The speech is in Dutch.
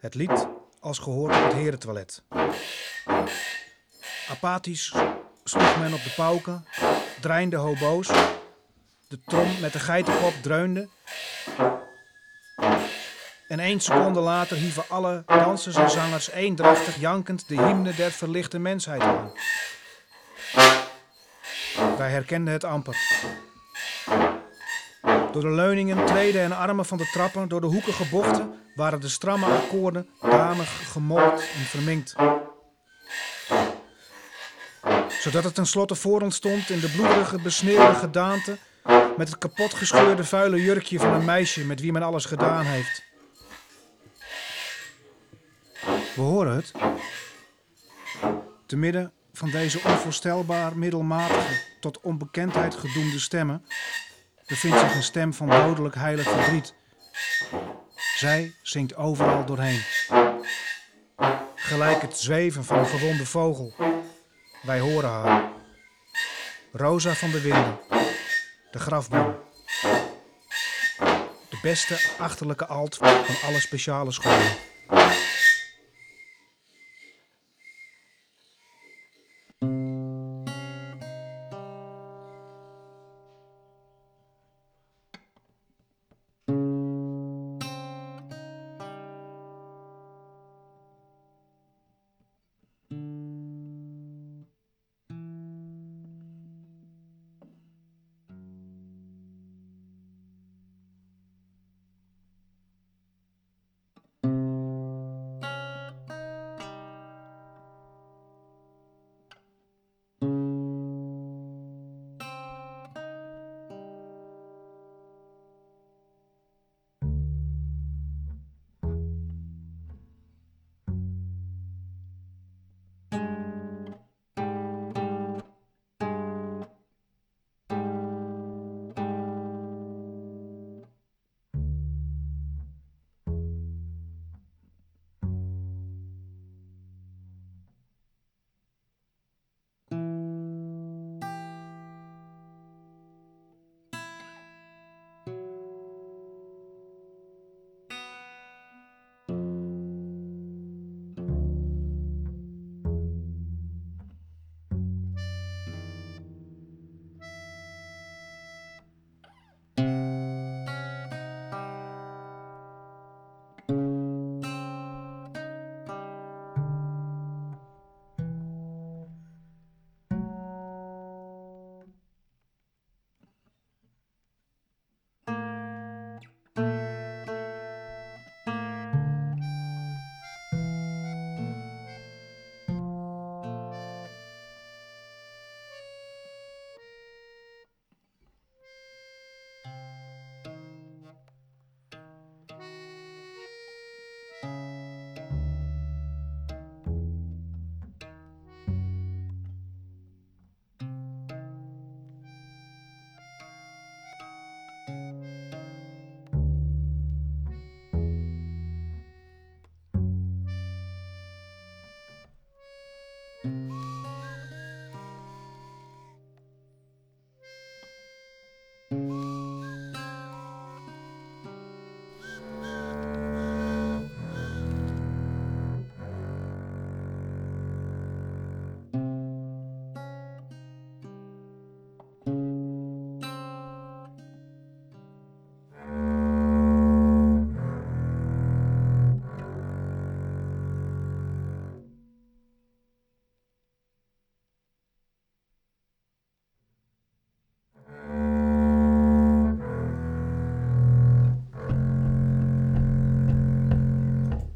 Het lied als gehoord op het herentoilet. Apathisch sloeg men op de pauken, dreinde hobo's. De trom met de geitenkop dreunde. En één seconde later hieven alle dansers en zangers eendrachtig jankend de hymne der verlichte mensheid aan. Wij herkenden het amper. Door de leuningen, treden en armen van de trappen, door de hoekige bochten, waren de stramme akkoorden danig gemold en verminkt. Zodat het tenslotte voor ons stond in de bloederige, besneeuwde gedaante met het kapot gescheurde vuile jurkje van een meisje met wie men alles gedaan heeft. We horen het. Te midden van deze onvoorstelbaar middelmatige tot onbekendheid gedoemde stemmen bevindt zich een stem van dodelijk heilig verdriet. Zij zingt overal doorheen. Gelijk het zweven van een gewonde vogel. Wij horen haar. Rosa van de Winden, de grafboom. De beste achterlijke alt van alle speciale scholen.